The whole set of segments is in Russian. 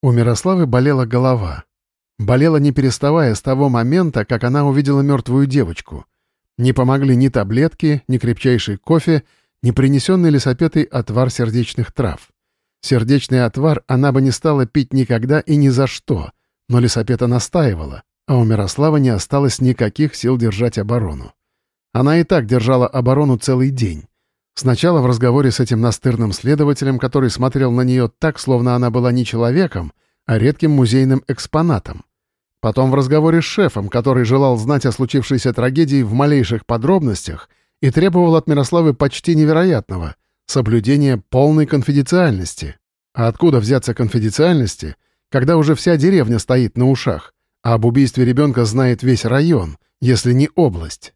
У Мирославы болела голова. Болела не переставая с того момента, как она увидела мертвую девочку. Не помогли ни таблетки, ни крепчайший кофе, ни принесенный лесопетой отвар сердечных трав. Сердечный отвар она бы не стала пить никогда и ни за что, но лесопета настаивала, а у Мирослава не осталось никаких сил держать оборону. Она и так держала оборону целый день. Сначала в разговоре с этим настырным следователем, который смотрел на нее так, словно она была не человеком, а редким музейным экспонатом. Потом в разговоре с шефом, который желал знать о случившейся трагедии в малейших подробностях и требовал от Мирославы почти невероятного — соблюдения полной конфиденциальности. А откуда взяться конфиденциальности, когда уже вся деревня стоит на ушах, а об убийстве ребенка знает весь район, если не область?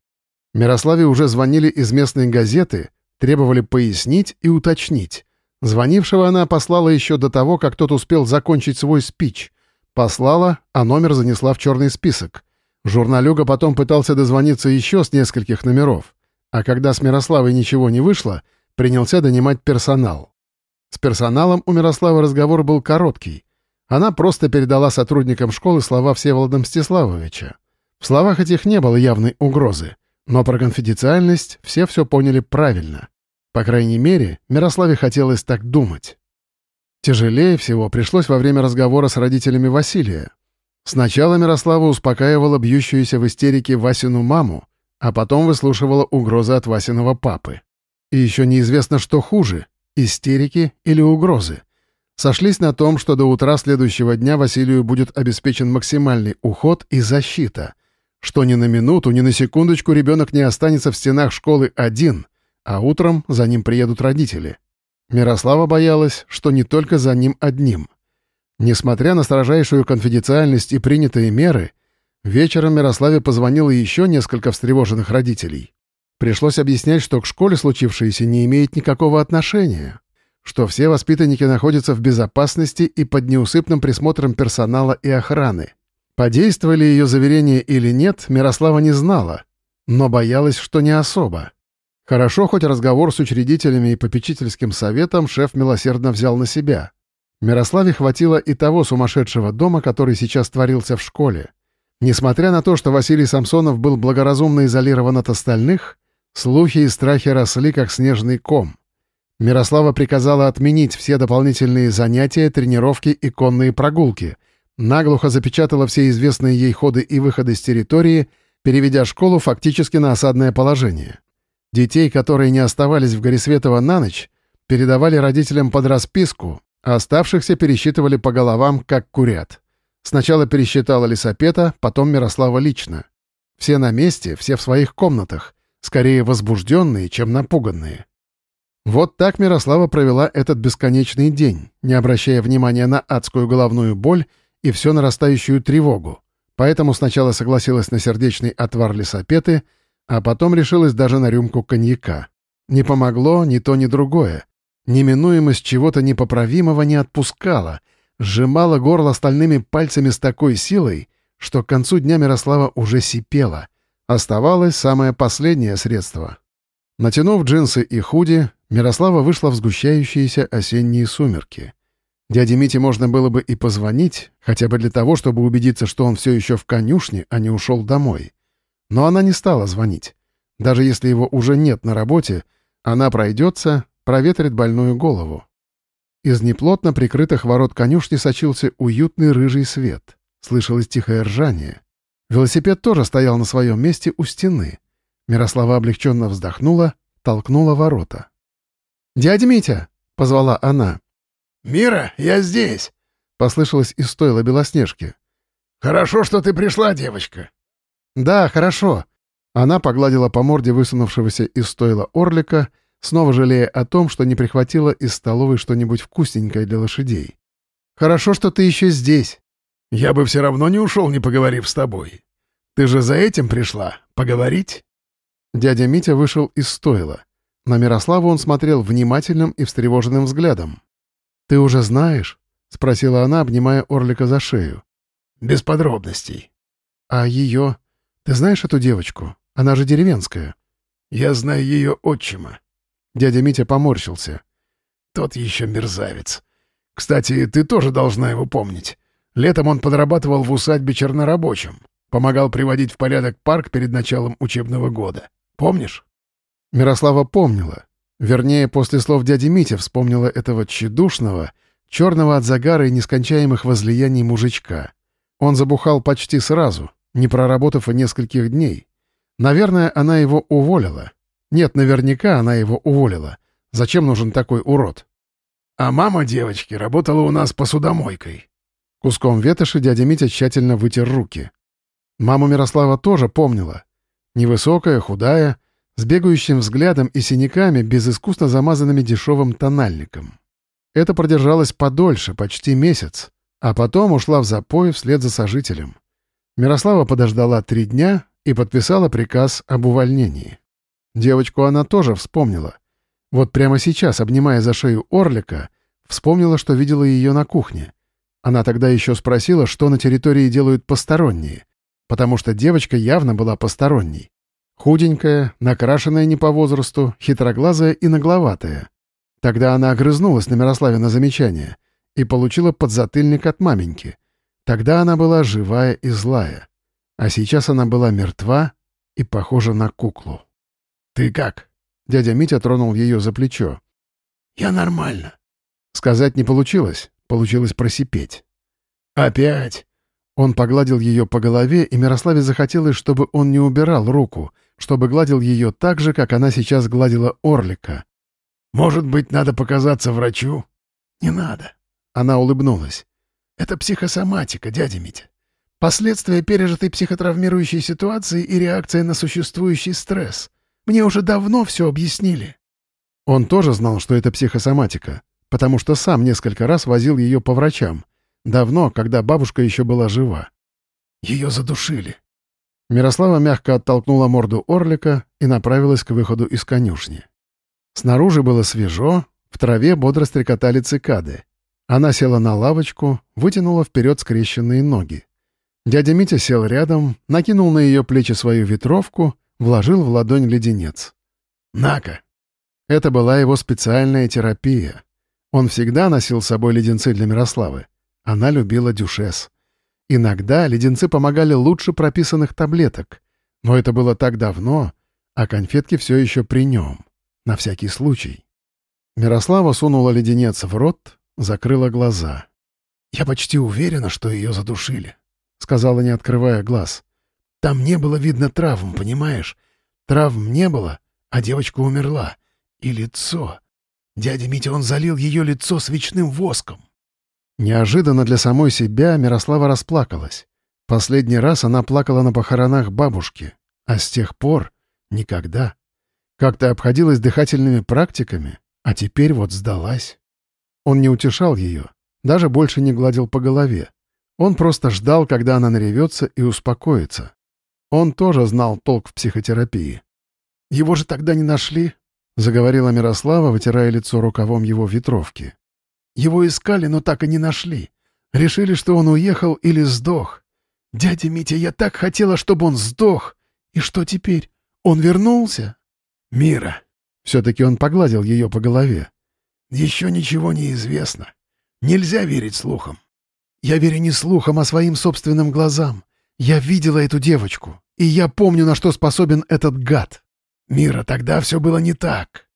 Мирославе уже звонили из местной газеты — Требовали пояснить и уточнить. Звонившего она послала еще до того, как тот успел закончить свой спич. Послала, а номер занесла в черный список. Журналюга потом пытался дозвониться еще с нескольких номеров. А когда с Мирославой ничего не вышло, принялся донимать персонал. С персоналом у Мирославы разговор был короткий. Она просто передала сотрудникам школы слова Всеволода Мстиславовича. В словах этих не было явной угрозы, но про конфиденциальность все все поняли правильно. По крайней мере, Мирославе хотелось так думать. Тяжелее всего пришлось во время разговора с родителями Василия. Сначала Мирослава успокаивала бьющуюся в истерике Васину маму, а потом выслушивала угрозы от Васиного папы. И еще неизвестно, что хуже — истерики или угрозы. Сошлись на том, что до утра следующего дня Василию будет обеспечен максимальный уход и защита, что ни на минуту, ни на секундочку ребенок не останется в стенах школы один — а утром за ним приедут родители. Мирослава боялась, что не только за ним одним. Несмотря на строжайшую конфиденциальность и принятые меры, вечером Мирославе позвонило еще несколько встревоженных родителей. Пришлось объяснять, что к школе случившееся не имеет никакого отношения, что все воспитанники находятся в безопасности и под неусыпным присмотром персонала и охраны. Подействовали ее заверения или нет, Мирослава не знала, но боялась, что не особо. Хорошо, хоть разговор с учредителями и попечительским советом шеф милосердно взял на себя. Мирославе хватило и того сумасшедшего дома, который сейчас творился в школе. Несмотря на то, что Василий Самсонов был благоразумно изолирован от остальных, слухи и страхи росли, как снежный ком. Мирослава приказала отменить все дополнительные занятия, тренировки и конные прогулки, наглухо запечатала все известные ей ходы и выходы с территории, переведя школу фактически на осадное положение. Детей, которые не оставались в Горисветово на ночь, передавали родителям под расписку, а оставшихся пересчитывали по головам, как курят. Сначала пересчитала лесопета, потом Мирослава лично. Все на месте, все в своих комнатах, скорее возбужденные, чем напуганные. Вот так Мирослава провела этот бесконечный день, не обращая внимания на адскую головную боль и все нарастающую тревогу. Поэтому сначала согласилась на сердечный отвар лесопеты — а потом решилась даже на рюмку коньяка. Не помогло ни то, ни другое. Неминуемость чего-то непоправимого не отпускала, сжимала горло стальными пальцами с такой силой, что к концу дня Мирослава уже сипела. Оставалось самое последнее средство. Натянув джинсы и худи, Мирослава вышла в сгущающиеся осенние сумерки. Дяде Мите можно было бы и позвонить, хотя бы для того, чтобы убедиться, что он все еще в конюшне, а не ушел домой. Но она не стала звонить. Даже если его уже нет на работе, она пройдется, проветрит больную голову. Из неплотно прикрытых ворот конюшни сочился уютный рыжий свет. Слышалось тихое ржание. Велосипед тоже стоял на своем месте у стены. Мирослава облегченно вздохнула, толкнула ворота. «Дядя Митя!» — позвала она. «Мира, я здесь!» — послышалось из стойла Белоснежки. «Хорошо, что ты пришла, девочка. «Да, хорошо». Она погладила по морде высунувшегося из стойла орлика, снова жалея о том, что не прихватила из столовой что-нибудь вкусненькое для лошадей. «Хорошо, что ты еще здесь». «Я бы все равно не ушел, не поговорив с тобой. Ты же за этим пришла? Поговорить?» Дядя Митя вышел из стойла. На Мирославу он смотрел внимательным и встревоженным взглядом. «Ты уже знаешь?» — спросила она, обнимая Орлика за шею. «Без подробностей». «А ее? «Ты знаешь эту девочку? Она же деревенская». «Я знаю ее отчима». Дядя Митя поморщился. «Тот еще мерзавец. Кстати, ты тоже должна его помнить. Летом он подрабатывал в усадьбе чернорабочим. Помогал приводить в порядок парк перед началом учебного года. Помнишь?» Мирослава помнила. Вернее, после слов дяди Мити вспомнила этого тщедушного, черного от загара и нескончаемых возлияний мужичка. Он забухал почти сразу, не проработав и нескольких дней. Наверное, она его уволила. Нет, наверняка она его уволила. Зачем нужен такой урод? А мама девочки работала у нас посудомойкой. Куском ветоши дядя Митя тщательно вытер руки. Маму Мирослава тоже помнила. Невысокая, худая, с бегающим взглядом и синяками, без искусно замазанными дешевым тональником. Это продержалось подольше, почти месяц, а потом ушла в запой вслед за сожителем. Мирослава подождала три дня и подписала приказ об увольнении. Девочку она тоже вспомнила. Вот прямо сейчас, обнимая за шею Орлика, вспомнила, что видела ее на кухне. Она тогда еще спросила, что на территории делают посторонние, потому что девочка явно была посторонней. Худенькая, накрашенная не по возрасту, хитроглазая и нагловатая. Тогда она огрызнулась на Мирославе на замечание и получила подзатыльник от маменьки. Тогда она была живая и злая. А сейчас она была мертва и похожа на куклу. «Ты как?» Дядя Митя тронул ее за плечо. «Я нормально». Сказать не получилось, получилось просипеть. «Опять?» Он погладил ее по голове, и Мирославе захотелось, чтобы он не убирал руку, чтобы гладил ее так же, как она сейчас гладила Орлика. «Может быть, надо показаться врачу?» «Не надо». Она улыбнулась. «Это психосоматика, дядя Митя. Последствия пережитой психотравмирующей ситуации и реакция на существующий стресс. Мне уже давно все объяснили». Он тоже знал, что это психосоматика, потому что сам несколько раз возил ее по врачам. Давно, когда бабушка еще была жива. Ее задушили. Мирослава мягко оттолкнула морду орлика и направилась к выходу из конюшни. Снаружи было свежо, в траве бодро стрекотали цикады. Она села на лавочку, вытянула вперед скрещенные ноги. Дядя Митя сел рядом, накинул на ее плечи свою ветровку, вложил в ладонь леденец. «На-ка!» Это была его специальная терапия. Он всегда носил с собой леденцы для Мирославы. Она любила дюшес. Иногда леденцы помогали лучше прописанных таблеток, но это было так давно, а конфетки все еще при нем, на всякий случай. Мирослава сунула леденец в рот, закрыла глаза. «Я почти уверена, что ее задушили», — сказала, не открывая глаз. «Там не было видно травм, понимаешь? Травм не было, а девочка умерла. И лицо. Дядя Митя, он залил ее лицо свечным воском. Неожиданно для самой себя Мирослава расплакалась. Последний раз она плакала на похоронах бабушки, а с тех пор — никогда. Как-то обходилась дыхательными практиками, а теперь вот сдалась. Он не утешал ее, даже больше не гладил по голове. Он просто ждал, когда она наревется и успокоится. Он тоже знал толк в психотерапии. «Его же тогда не нашли», — заговорила Мирослава, вытирая лицо рукавом его ветровки. Его искали, но так и не нашли. Решили, что он уехал или сдох. Дядя Митя, я так хотела, чтобы он сдох. И что теперь? Он вернулся? Мира. Все-таки он погладил ее по голове. Еще ничего не известно. Нельзя верить слухам. Я верю не слухам, а своим собственным глазам. Я видела эту девочку, и я помню, на что способен этот гад. Мира, тогда все было не так.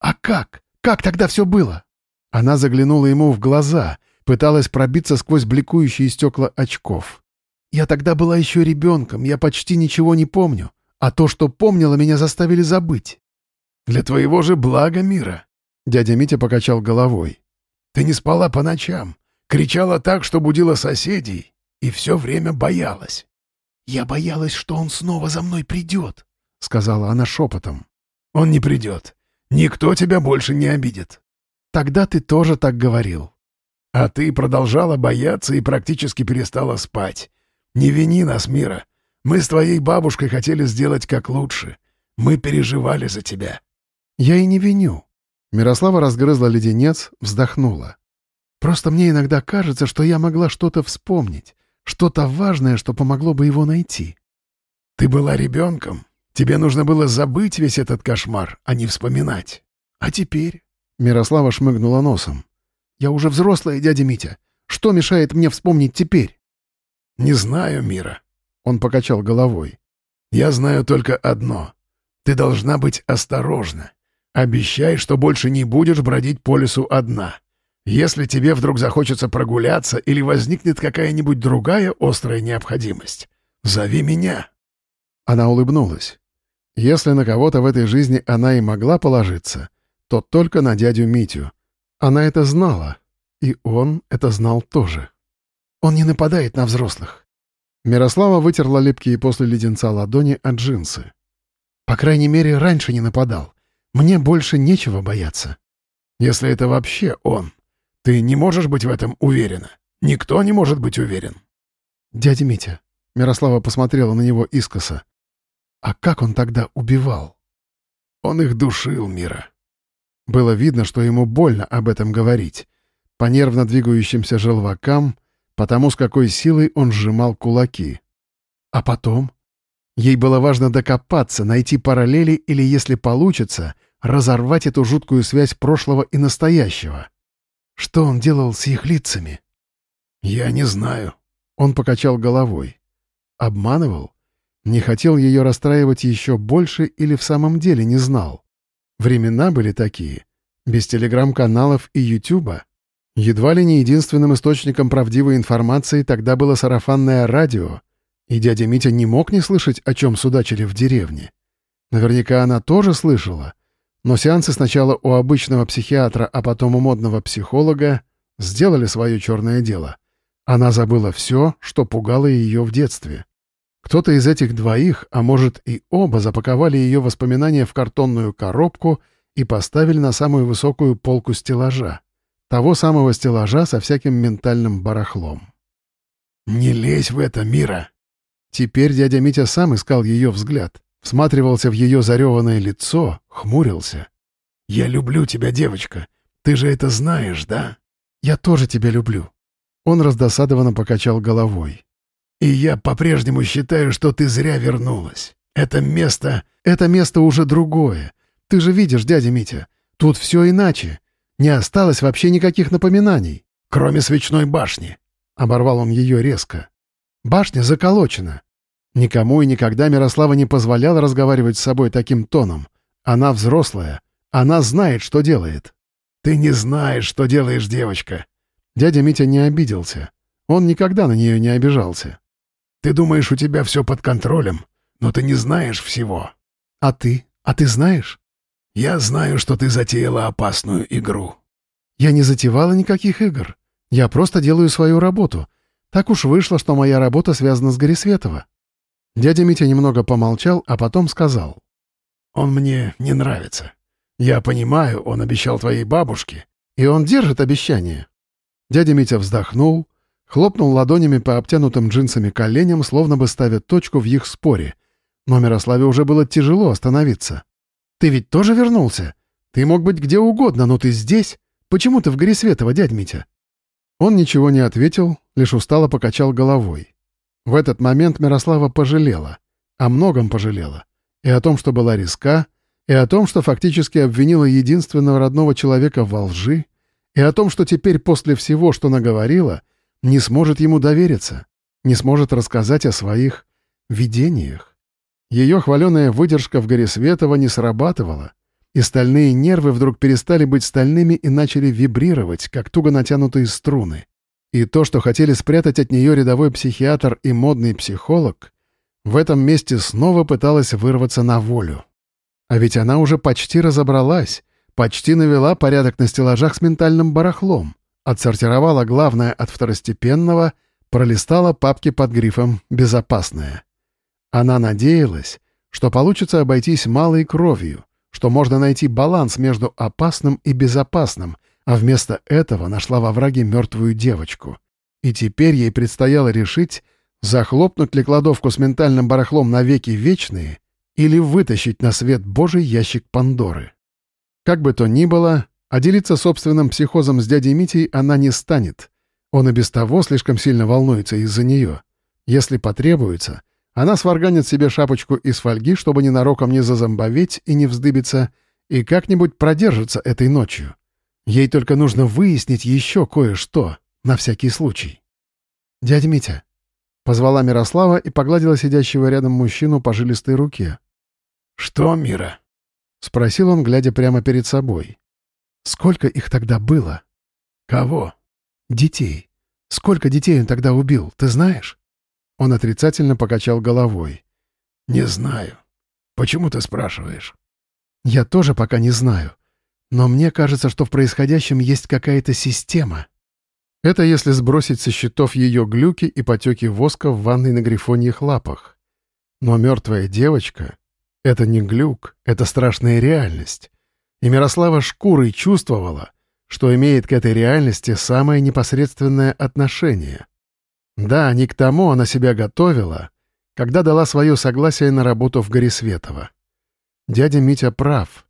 А как? Как тогда все было? Она заглянула ему в глаза, пыталась пробиться сквозь бликующие стекла очков. «Я тогда была еще ребенком, я почти ничего не помню, а то, что помнила, меня заставили забыть». «Для твоего же блага мира», — дядя Митя покачал головой. «Ты не спала по ночам, кричала так, что будила соседей, и все время боялась». «Я боялась, что он снова за мной придет», — сказала она шепотом. «Он не придет. Никто тебя больше не обидит. Тогда ты тоже так говорил. А ты продолжала бояться и практически перестала спать. Не вини нас, Мира. Мы с твоей бабушкой хотели сделать как лучше. Мы переживали за тебя. Я и не виню. Мирослава разгрызла леденец, вздохнула. Просто мне иногда кажется, что я могла что-то вспомнить, что-то важное, что помогло бы его найти. Ты была ребенком. Тебе нужно было забыть весь этот кошмар, а не вспоминать. А теперь Мирослава шмыгнула носом. Я уже взрослая, дядя Митя. Что мешает мне вспомнить теперь?» «Не знаю, Мира». Он покачал головой. «Я знаю только одно. Ты должна быть осторожна. Обещай, что больше не будешь бродить по лесу одна. Если тебе вдруг захочется прогуляться или возникнет какая-нибудь другая острая необходимость, зови меня». Она улыбнулась. Если на кого-то в этой жизни она и могла положиться, то только на дядю Митю. Она это знала, и он это знал тоже. Он не нападает на взрослых. Мирослава вытерла липкие после леденца ладони от джинсы. По крайней мере, раньше не нападал. Мне больше нечего бояться. Если это вообще он, ты не можешь быть в этом уверена. Никто не может быть уверен. Дядя Митя, Мирослава посмотрела на него искоса. А как он тогда убивал? Он их душил, Мира. Было видно, что ему больно об этом говорить. По нервно двигающимся желвакам, потому с какой силой он сжимал кулаки. А потом? Ей было важно докопаться, найти параллели или, если получится, разорвать эту жуткую связь прошлого и настоящего. Что он делал с их лицами? «Я не знаю». Он покачал головой. Обманывал? Не хотел ее расстраивать еще больше или в самом деле не знал? Времена были такие. Без телеграм-каналов и ютуба. Едва ли не единственным источником правдивой информации тогда было сарафанное радио, и дядя Митя не мог не слышать, о чем судачили в деревне. Наверняка она тоже слышала, но сеансы сначала у обычного психиатра, а потом у модного психолога сделали свое черное дело. Она забыла все, что пугало ее в детстве. Кто-то из этих двоих, а может и оба, запаковали ее воспоминания в картонную коробку и поставили на самую высокую полку стеллажа. Того самого стеллажа со всяким ментальным барахлом. «Не лезь в это, Мира!» Теперь дядя Митя сам искал ее взгляд, всматривался в ее зареванное лицо, хмурился. «Я люблю тебя, девочка. Ты же это знаешь, да?» «Я тоже тебя люблю». Он раздосадованно покачал головой. «И я по-прежнему считаю, что ты зря вернулась. Это место... Это место уже другое. Ты же видишь, дядя Митя, тут все иначе. Не осталось вообще никаких напоминаний. Кроме свечной башни. Оборвал он ее резко. Башня заколочена. Никому и никогда Мирослава не позволяла разговаривать с собой таким тоном. Она взрослая. Она знает, что делает. «Ты не знаешь, что делаешь, девочка». Дядя Митя не обиделся. Он никогда на нее не обижался. «Ты думаешь, у тебя все под контролем, но ты не знаешь всего». «А ты? А ты знаешь?» «Я знаю, что ты затеяла опасную игру». «Я не затевала никаких игр. Я просто делаю свою работу. Так уж вышло, что моя работа связана с Горисветова». Дядя Митя немного помолчал, а потом сказал. «Он мне не нравится. Я понимаю, он обещал твоей бабушке». «И он держит обещание». Дядя Митя вздохнул, хлопнул ладонями по обтянутым джинсами коленям, словно бы ставя точку в их споре. Но Мирославе уже было тяжело остановиться. Ты ведь тоже вернулся? Ты мог быть где угодно, но ты здесь. Почему ты в Горисветово, дядь Митя?» Он ничего не ответил, лишь устало покачал головой. В этот момент Мирослава пожалела. О многом пожалела. И о том, что была риска, и о том, что фактически обвинила единственного родного человека во лжи, и о том, что теперь после всего, что наговорила, не сможет ему довериться, не сможет рассказать о своих видениях. Ее хваленая выдержка в горе Светова не срабатывала, и стальные нервы вдруг перестали быть стальными и начали вибрировать, как туго натянутые струны. И то, что хотели спрятать от нее рядовой психиатр и модный психолог, в этом месте снова пыталась вырваться на волю. А ведь она уже почти разобралась, почти навела порядок на стеллажах с ментальным барахлом, отсортировала главное от второстепенного, пролистала папки под грифом «Безопасное». Она надеялась, что получится обойтись малой кровью, что можно найти баланс между опасным и безопасным, а вместо этого нашла во враге мертвую девочку. И теперь ей предстояло решить, захлопнуть ли кладовку с ментальным барахлом навеки вечные или вытащить на свет Божий ящик Пандоры. Как бы то ни было, а делиться собственным психозом с дядей Митей она не станет. Он и без того слишком сильно волнуется из-за нее. Если потребуется, она сварганит себе шапочку из фольги, чтобы ненароком не зазомбоветь и не вздыбиться, и как-нибудь продержится этой ночью. Ей только нужно выяснить еще кое-что, на всякий случай. «Дядя Митя», — позвала Мирослава и погладила сидящего рядом мужчину по жилистой руке. «Что, Мира?» — спросил он, глядя прямо перед собой. «Сколько их тогда было?» «Кого?» «Детей. Сколько детей он тогда убил, ты знаешь?» Он отрицательно покачал головой. «Не знаю. Почему ты спрашиваешь?» «Я тоже пока не знаю. Но мне кажется, что в происходящем есть какая-то система». Это если сбросить со счетов ее глюки и потеки воска в ванной на грифоньих лапах. Но мертвая девочка — это не глюк, это страшная реальность. И Мирослава шкурой чувствовала, что имеет к этой реальности самое непосредственное отношение. Да, не к тому она себя готовила, когда дала свое согласие на работу в Горисветово. Дядя Митя прав.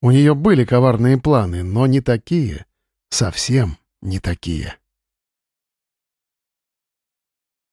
У нее были коварные планы, но не такие, совсем не такие.